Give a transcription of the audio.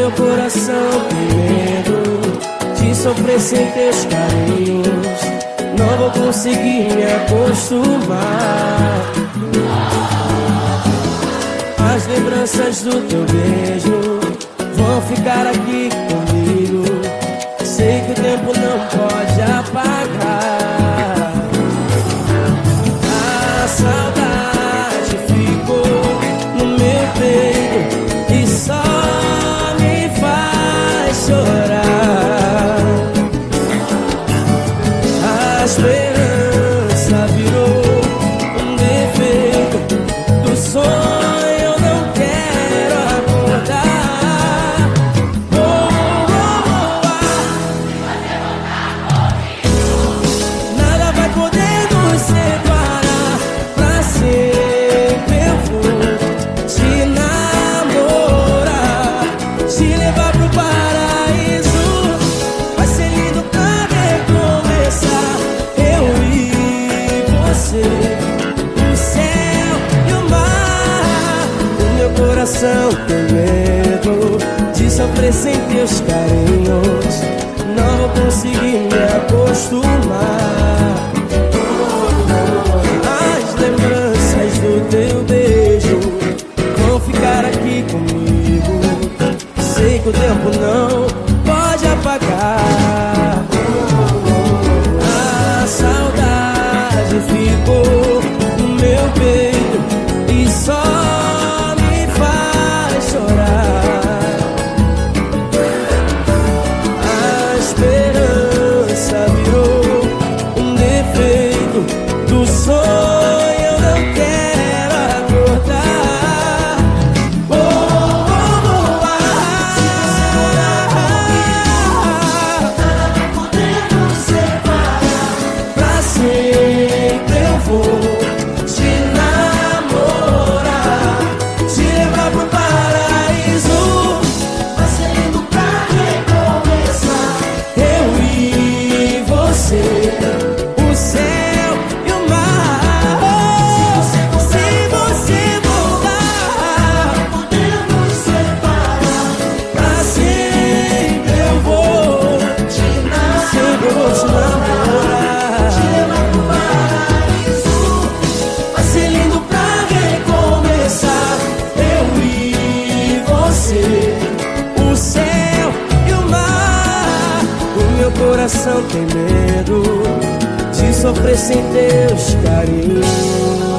meu coração tem medo de sofrer sem teus carinhos. Não vou conseguir me acostumar. As lembranças do teu beijo straight coração tem medo de sofrer sem teus carinhos. Não vou conseguir me acostumar. As lembranças do teu beijo vão ficar aqui comigo. Sei que o tempo não pode apagar a saudade. meu coração tem medo de sofrer sem Deus carinho.